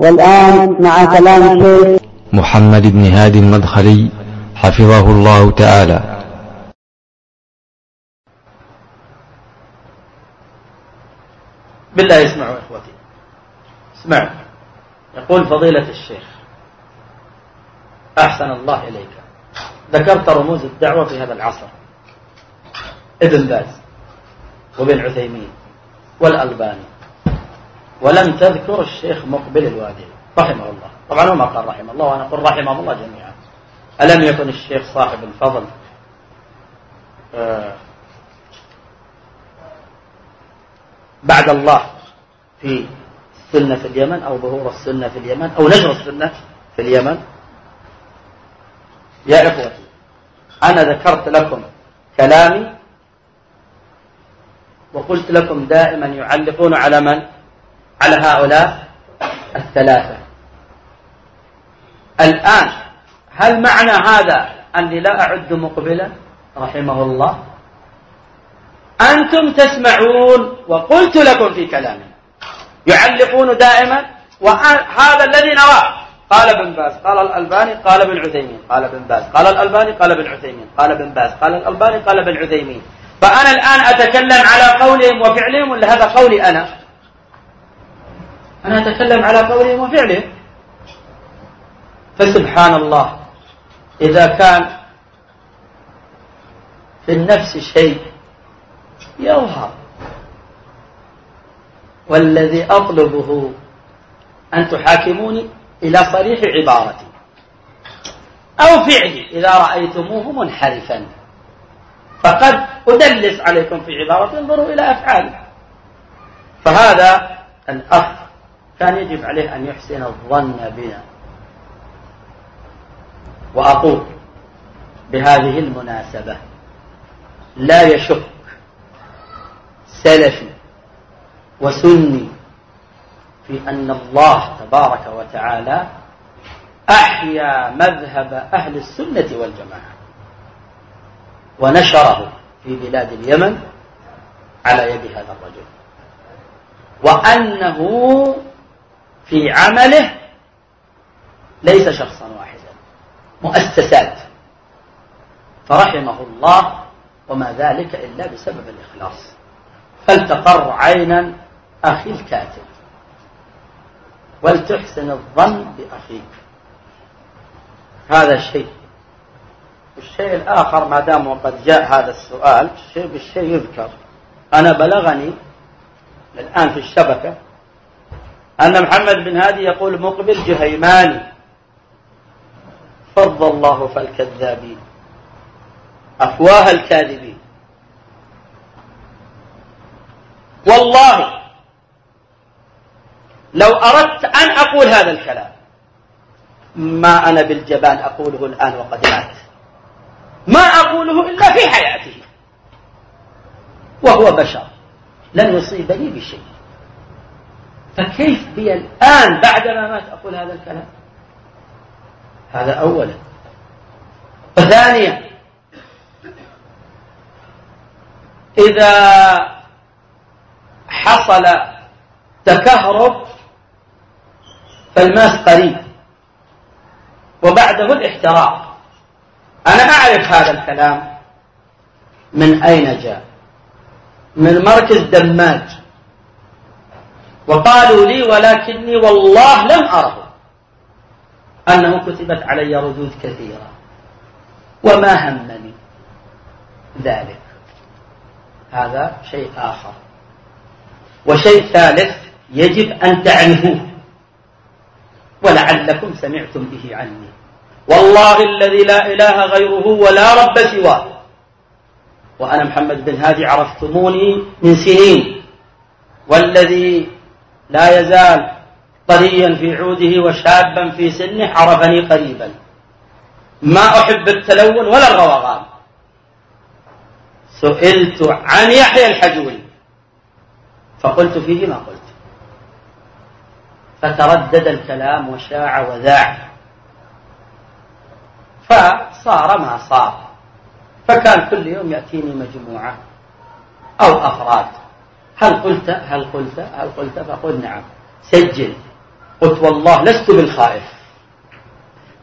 والآن مع كلام الشيخ محمد بن هادي المدخلي حفظه الله تعالى. بالله اسمعوا إخوتي. اسمعوا. يقول فضيلة الشيخ أحسن الله إليك. ذكرت رموز الدعوة في هذا العصر. ابن باز وابن عثيمين والألباني. ولم تذكر الشيخ مقبل الوادي رحمه الله. طبعا هو ما قال رحمه الله وأنا أقول رحمه الله جميعا. ألم يكن الشيخ صاحب الفضل؟ آه، بعد الله في السنة في اليمن أو ظهور السنة في اليمن أو نشر السنة في اليمن؟ يا إخوتي أنا ذكرت لكم كلامي وقلت لكم دائما يعلقون على من؟ على هؤلاء الثلاثة. الآن هل معنى هذا أني لا أعد مقبلا؟ رحمه الله. أنتم تسمعون وقلت لكم في كلامي. يعلقون دائما وهذا الذي نراه. قال ابن باز قال الألباني قال ابن عثيمين قال ابن باز قال الألباني قال ابن عثيمين قال ابن باز قال الألباني قال ابن عثيمين. فأنا الآن أتكلم على قولهم وفعلهم ولا هذا قولي أنا؟ أنا أتكلم على قولهم وفعلهم فسبحان الله إذا كان في النفس شيء يظهر والذي أطلبه أن تحاكموني إلى صريح عبارتي أو فعلي إذا رأيتموه منحرفا. فقد أدلس عليكم في عبارتي انظروا إلى أفعالي فهذا الأخ كان يجب عليه أن يحسن الظن بنا. وأقول بهذه المناسبة لا يشك سلفي وسني في أن الله تبارك وتعالى أحيا مذهب أهل السنة والجماعة ونشره في بلاد اليمن على يد هذا الرجل. وأنه في عمله ليس شخصا واحدا. مؤسسات. فرحمه الله وما ذلك إلا بسبب الإخلاص. فلتقر عينا أخي الكاتب. ولتحسن الظن بأخيك. هذا شيء الشيء الآخر ما دام قد جاء هذا السؤال الشيء بالشيء يذكر. أنا بلغني الآن في الشبكة أن محمد بن هادي يقول مقبل جهيماني فض الله فالكذابين. أفواه الكاذبين. والله لو أردت أن أقول هذا الكلام ما أنا بالجبان أقوله الآن وقد مات. ما أقوله إلا في حياته. وهو بشر. لن يصيبني بشيء. فكيف بي الآن بعدما مات أقول هذا الكلام؟ هذا أولا. وثانيا إذا حصل تكهرب فالماس قريب وبعده الاحتراق. أنا أعرف هذا الكلام من أين جاء. من مركز دماج. وقالوا لي ولكني والله لم أره أنه كتبت علي ردود كثيرة. وما همني ذلك. هذا شيء آخر. وشيء ثالث يجب أن تعرفوه ولعلكم سمعتم به عني. والله الذي لا إله غيره ولا رب سواه. وأنا محمد بن هادي عرفتموني من سنين. والذي لا يزال طريا في عوده وشابا في سنه عرفني قريبا. ما أحب التلون ولا الروغان. سئلت عن يحيى الحجوي فقلت فيه ما قلت. فتردد الكلام وشاع وذاع. فصار ما صار. فكان كل يوم يأتيني مجموعة أو أفراد. هل قلت هل قلت هل قلت؟ فقل نعم. سجل. قلت والله لست بالخائف.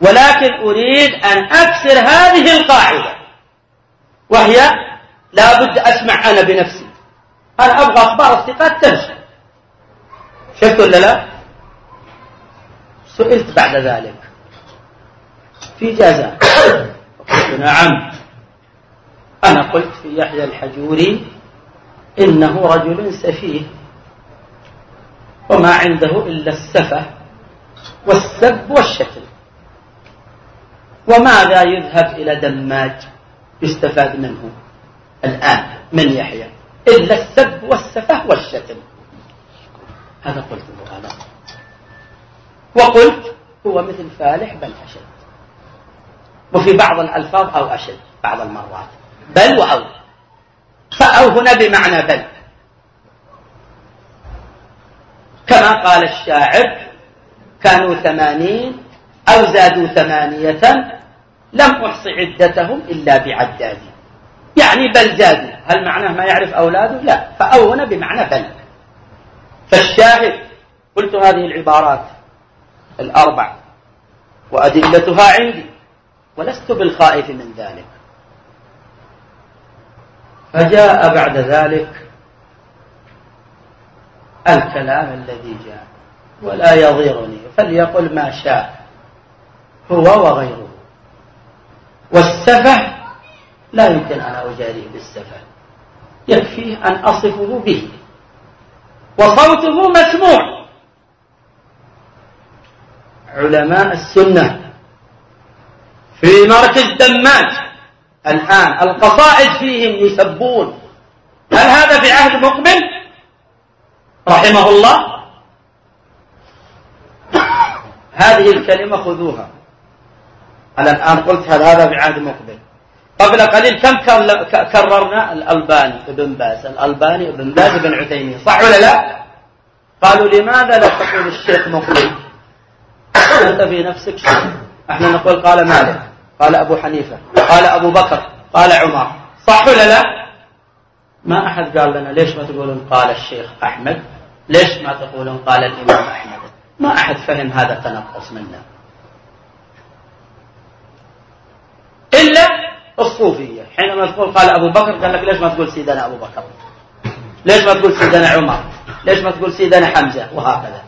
ولكن أريد أن أكسر هذه القاعدة. وهي لا بد أسمع أنا بنفسي. أنا أبغى أخبار الثقات تمشي شفت ولا لا؟ سئلت بعد ذلك. في جازة قلت نعم. أنا قلت في يحيى الحجوري إنه رجل سفيه. وما عنده إلا السفة والسب والشتم. وماذا يذهب إلى دماج يستفاد منه؟ الآن من يحيى؟ إلا السب والسفة والشتم. هذا قلت له أنا وقلت هو مثل فالح بل أشد. وفي بعض الألفاظ أو أشد بعض المرات. بل وأو. فأو هنا بمعنى بل. كما قال الشاعر كانوا ثمانين أو زادوا ثمانية لم أحص عدتهم إلا بعدادي يعني بل زادوا. هل معناه ما يعرف أولاده؟ لا. فأو هنا بمعنى بل. فالشاهد قلت هذه العبارات الأربع وأدلتها عندي ولست بالخائف من ذلك. فجاء بعد ذلك الكلام الذي جاء ولا يضيرني فليقل ما شاء هو وغيره. والسفه لا يمكن أن أجاريه بالسفه يكفيه أن أصفه به. وصوته مسموع. علماء السنة في مركز دماج الآن القصائد فيهم يسبون. هل هذا في عهد مقبل رحمه الله. هذه الكلمة خذوها. أنا الآن قلت هل هذا في عهد مقبل قبل قليل كم كررنا الألباني ابن باز. الألباني ابن باز ابن عثيمين. صح ولا لا؟ قالوا لماذا لا تقول الشيخ مقبل أنت في نفسك شيء إحنا نقول قال مالك. قال أبو حنيفة قال أبو بكر قال عمر. صح ولا لا؟ ما أحد قال لنا ليش ما تقولون قال الشيخ أحمد؟ ليش ما تقولون قال الإمام أحمد؟ ما أحد فهم هذا التنقص منا. إلا الصوفية. حينما تقول قال أبو بكر قال لك ليش ما تقول سيدنا أبو بكر؟ ليش ما تقول سيدنا عمر؟ ليش ما تقول سيدنا حمزة؟ وهكذا.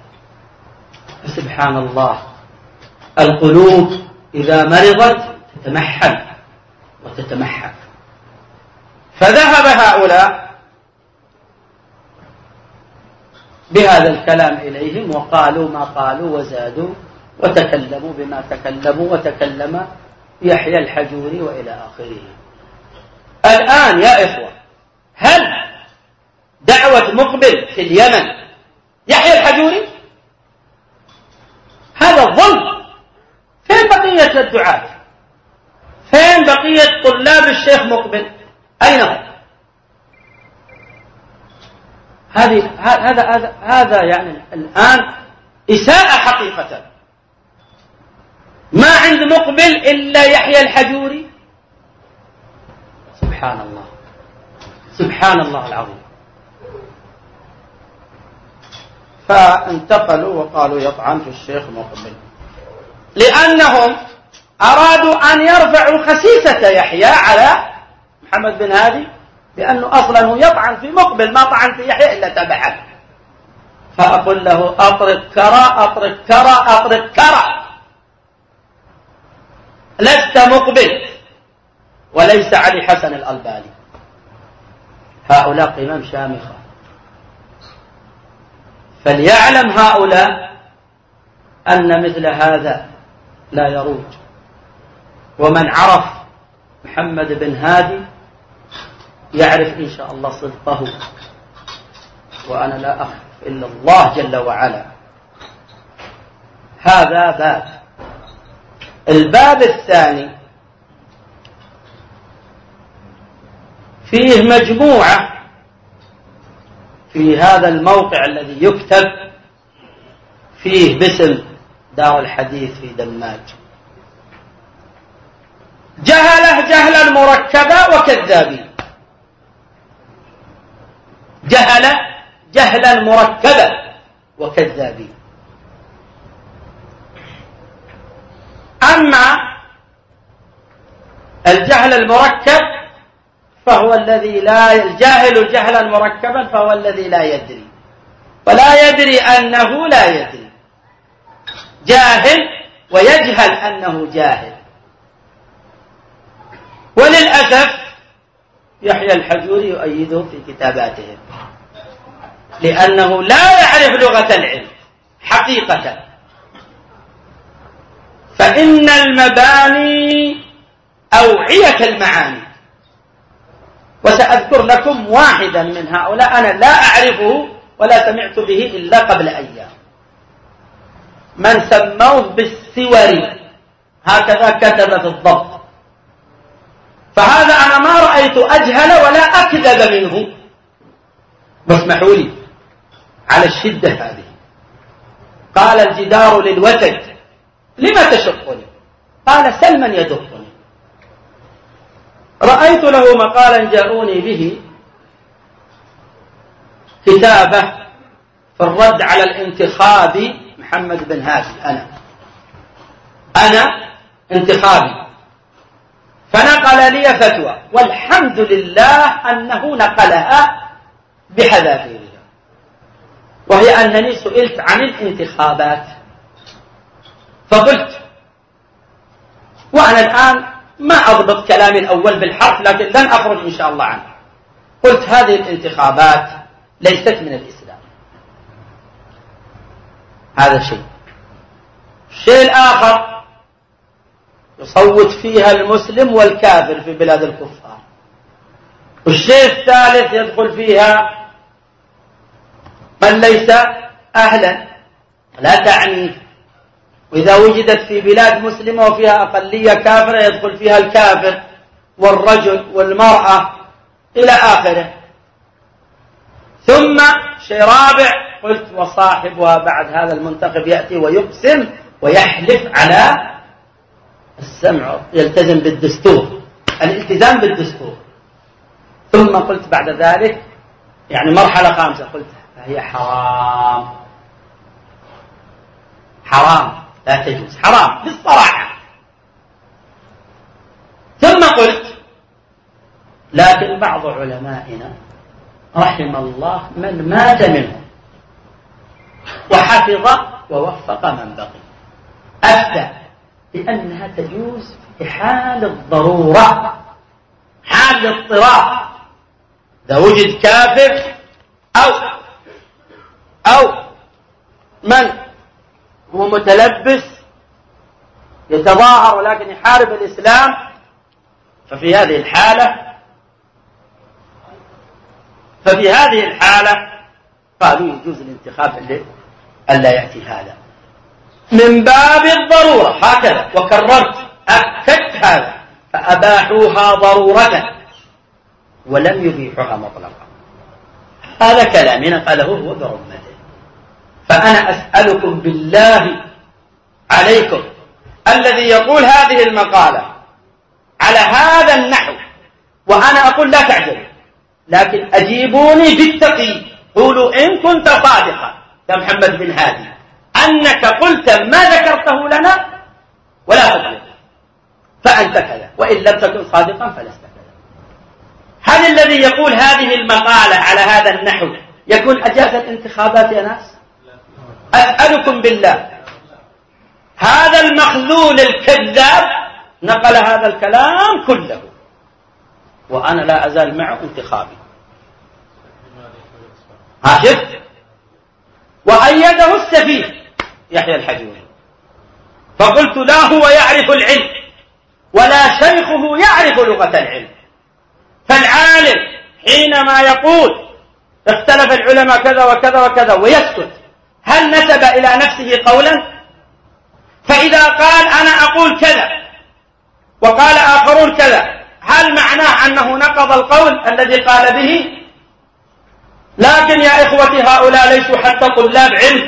سبحان الله. القلوب إذا مرضت تتمحل وتتمحك فذهب هؤلاء بهذا الكلام إليهم وقالوا ما قالوا وزادوا وتكلموا بما تكلموا وتكلم يحيى الحجوري وإلى آخره. الآن يا إخوة هل دعوة مقبل في اليمن يحيى الحجوري؟ هذا الظلم فين بقية الدعاة. بقية طلاب الشيخ مقبل. أين هم؟ هذه هذا هذا هذا يعني الآن إساءة حقيقة. ما عند مقبل إلا يحيى الحجوري. سبحان الله. سبحان الله العظيم. فانتقلوا وقالوا يطعن في الشيخ مقبل. لأنهم أرادوا أن يرفعوا خسيسة يحيى على محمد بن هادي لأنه أصلا هو يطعن في مقبل ما طعن في يحيى إلا تبعا فأقول له أطرق كرى أطرق كرى أطرق كرى. لست مقبل وليس علي حسن الألباني. هؤلاء قمم شامخة. فليعلم هؤلاء أن مثل هذا لا يروج. ومن عرف محمد بن هادي يعرف إن شاء الله صدقه. وأنا لا أخف إلا الله جل وعلا. هذا باب. الباب الثاني. فيه مجموعة في هذا الموقع الذي يكتب فيه باسم دار الحديث في دماج. جهله جهلا مركبا وكذابين جهل جهلا مركبا وكذابين أما الجهل المركب فهو الذي لا الجاهل جهلا مركبا فهو الذي لا يدري. ولا يدري أنه لا يدري. جاهل ويجهل أنه جاهل. وللأسف يحيى الحجوري يؤيده في كتاباته لأنه لا يعرف لغة العلم حقيقة. فإن المباني أوعية المعاني. وسأذكر لكم واحدا من هؤلاء أنا لا أعرفه ولا سمعت به إلا قبل أيام. من سموه بالسور هكذا كتب في الضبط. فهذا أنا ما رأيت أجهل ولا أكذب منه. واسمحوا لي على الشدة هذه. قال الجدار للوتد. لما تشقني؟ قال سل من يدقني. رأيت له مقالا جاءوني به. كتابة في الرد على الانتخاب. محمد بن هاشم أنا. أنا انتخابي. فنقل لي فتوى. والحمد لله أنه نقلها بحذافيرها. وهي أنني سئلت عن الانتخابات. فقلت وأنا الآن ما أضبط كلامي الأول بالحرف لكن لن أخرج إن شاء الله عنه. قلت هذه الانتخابات ليست من الإسلام. هذا شيء. الشيء الآخر يصوت فيها المسلم والكافر في بلاد الكفار. والشيء الثالث يدخل فيها من ليس أهلا. لا تعني. وإذا وجدت في بلاد مسلمة وفيها أقلية كافرة يدخل فيها الكافر والرجل والمرأة إلى آخره. ثم شيء رابع قلت وصاحبها بعد هذا المنتخب يأتي ويقسم ويحلف على السمع يلتزم بالدستور الالتزام بالدستور. ثم قلت بعد ذلك يعني مرحلة خامسة قلت فهي حرام. حرام لا تجوز حرام بالصراحة. ثم قلت لكن بعض علمائنا رحم الله من مات منهم وحفظ ووفق من بقي. أفتى بأنها تجوز في حال الضرورة. حال الاضطراب. إذا وجد كافر أو أو من هو متلبس يتظاهر ولكن يحارب الإسلام ففي هذه الحالة ففي هذه الحالة قالوا يجوز الانتخاب ألا يأتي هذا. من باب الضرورة. هكذا. وكررت. أكدت هذا. فأباحوها ضرورة. ولم يبيحها مطلقا. هذا كلامي نقله هو برمته. فأنا أسألكم بالله عليكم الذي يقول هذه المقالة على هذا النحو. وأنا أقول لا تعجلوا لكن أجيبوني بالتقي قولوا إن كنت صادقا. يا محمد بن هادي. أنك قلت ما ذكرته لنا ولا تطلق فأنت كذا. وإن لم تكن صادقا فلست كذا. هل الذي يقول هذه المقالة على هذا النحو يكون أجاز الانتخابات يا ناس؟ أسألكم بالله. هذا المخذول الكذاب نقل هذا الكلام كله. وأنا لا أزال معه انتخابي. ها شفت؟ وأيده السفيه. يحيى الحجوري فقلت لا هو يعرف العلم ولا شيخه يعرف لغة العلم. فالعالم حينما يقول اختلف العلماء كذا وكذا وكذا ويسكت هل نسب إلى نفسه قولا؟ فإذا قال أنا أقول كذا وقال آخرون كذا هل معناه أنه نقض القول الذي قال به؟ لكن يا إخوتي هؤلاء ليسوا حتى طلاب علم.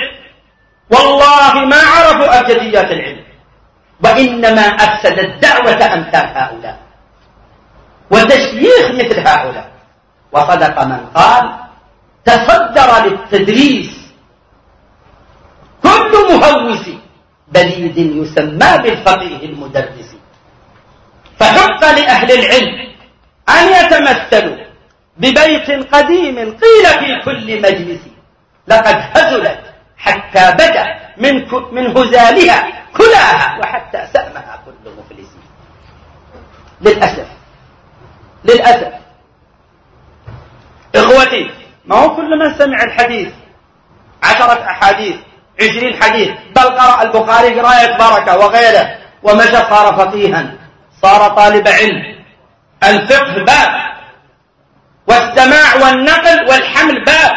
أبجديات العلم. وإنما أفسد الدعوة أمثال هؤلاء. وتشييخ مثل هؤلاء. وصدق من قال تصدر للتدريس كل مهوس بليد يسمى بالفقيه المدرس. فحق لأهل العلم أن يتمثلوا ببيت قديم قيل في كل مجلس لقد هزلت حتى بدا من من هزالها كلاها وحتى سأمها كل مفلس. للأسف. للأسف. إخوتي ما هو كل من سمع الحديث؟ عشرة أحاديث عشرين حديث. بل قرأ البخاري قراية بركة وغيره. ومشى صار فقيها. صار طالب علم. الفقه باب. والسماع والنقل والحمل باب.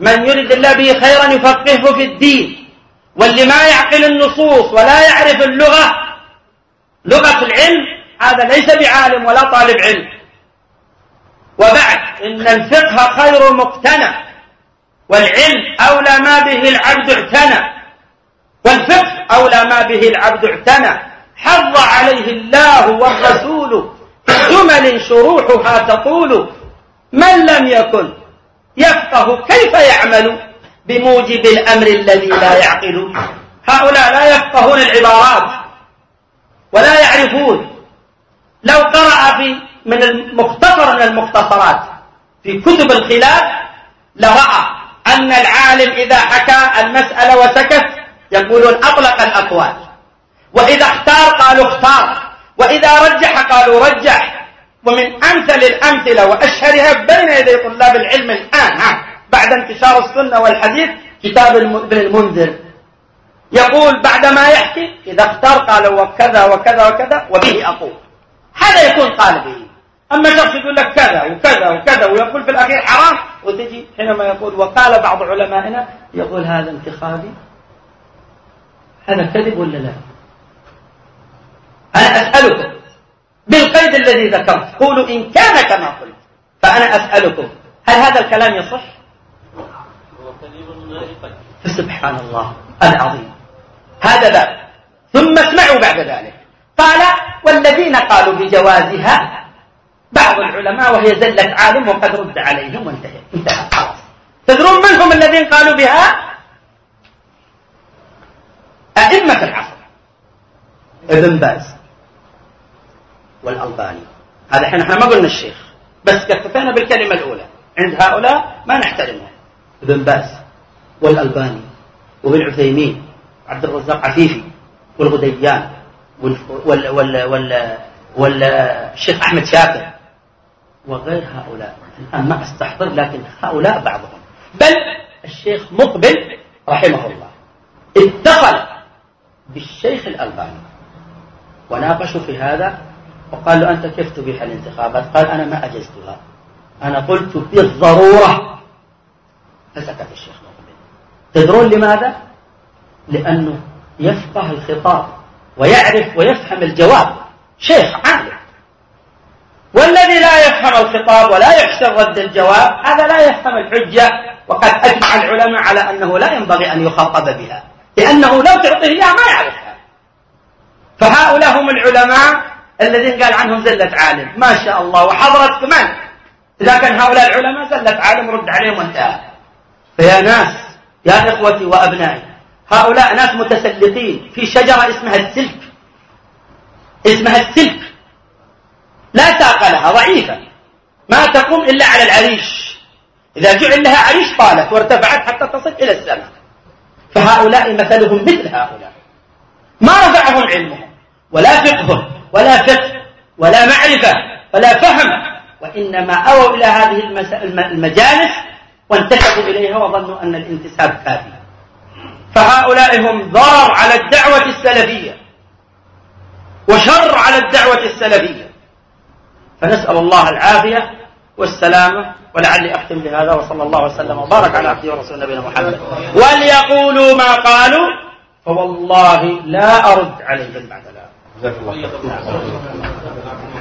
من يرد الله به خيرا يفقهه في الدين. واللي ما يعقل النصوص ولا يعرف اللغة لغة العلم هذا ليس بعالم ولا طالب علم. وبعد إن الفقه خير مقتنع والعلم أولى ما به العبد اعتنى. والفقه أولى ما به العبد اعتنى. حظ عليه الله والرسول جمل شروحها تطول. من لم يكن يفقه كيف يعمل بموجب الأمر الذي لا يعقل. هؤلاء لا يفقهون العبارات ولا يعرفون. لو قرأ في من المختصر من المختصرات في كتب الخلاف لرأى أن العالم إذا حكى المسألة وسكت يقولون أطلق الأقوال. وإذا اختار قالوا اختار. وإذا رجح قالوا رجح. ومن أمثل الأمثلة وأشهرها بين يدي طلاب العلم الآن ها بعد انتشار السنة والحديث كتاب ابن المنذر. يقول بعدما يحكي إذا اختار قال وكذا وكذا وكذا وبه أقول. هذا يكون قال به أما شخص يقول لك كذا وكذا وكذا ويقول في الأخير حرام وتجي حينما يقول وقال بعض علمائنا يقول هذا انتخابي. هذا كذب ولا لا؟ أنا أسألكم بالقيد الذي ذكرت. قولوا إن كان كما قلت. فأنا أسألكم هل هذا الكلام يصح؟ فسبحان الله العظيم. هذا باب. ثم اسمعوا بعد ذلك. قال والذين قالوا بجوازها بعض العلماء وهي زلة عالم وقد رد عليهم. وانتهى انتهى. خلاص. تدرون من هم الذين قالوا بها؟ أئمة العصر. ابن باز. والألباني. هذا إحنا إحنا ما قلنا الشيخ. بس كفينا بالكلمة الأولى. عند هؤلاء ما نحترمه ابن باز والألباني وابن عثيمين عبد الرزاق عفيفي والغديان وال وال وال والشيخ أحمد شاكر وغير هؤلاء. الآن ما أستحضر لكن هؤلاء بعضهم. بل الشيخ مقبل رحمه الله. اتصل بالشيخ الألباني. وناقشوا في هذا وقال له أنت كيف تبيح الانتخابات. قال أنا ما أجزتها. أنا قلت بالضرورة فسكت الشيخ مقبل تدرون لماذا؟ لأنه يفقه الخطاب ويعرف ويفهم الجواب. شيخ عالم. والذي لا يفهم الخطاب ولا يحسن رد الجواب هذا لا يفهم الحجة. وقد أجمع العلماء على أنه لا ينبغي أن يخاطب بها. لأنه لو تعطيه إياه ما يعرفها. فهؤلاء هم العلماء الذين قال عنهم زلة عالم. ما شاء الله. وحضرت كمان إذا كان هؤلاء العلماء زلة عالم رد عليهم وانتهى. فيا ناس يا إخوتي وأبنائي هؤلاء ناس متسلطين. في شجرة اسمها السلك. اسمها السلك. لا ساق لها ضعيفة. ما تقوم إلا على العريش. إذا جعل لها عريش طالت وارتفعت حتى تصل إلى السماء. فهؤلاء مثلهم مثل هؤلاء. ما رفعهم علمهم ولا فقههم. ولا فقه ولا معرفة ولا فهم وإنما أووا إلى هذه المجالس وانتسبوا إليها وظنوا أن الانتساب كافي. فهؤلاء هم ضرر على الدعوة السلفية وشر على الدعوة السلفية. فنسأل الله العافية والسلامة ولعلي أختم بهذا وصلى الله وسلم وبارك على عبده ورسول نبينا محمد. وليقولوا ما قالوا فوالله لا أرد عليهم بعد ذلك. جزاك الله خير.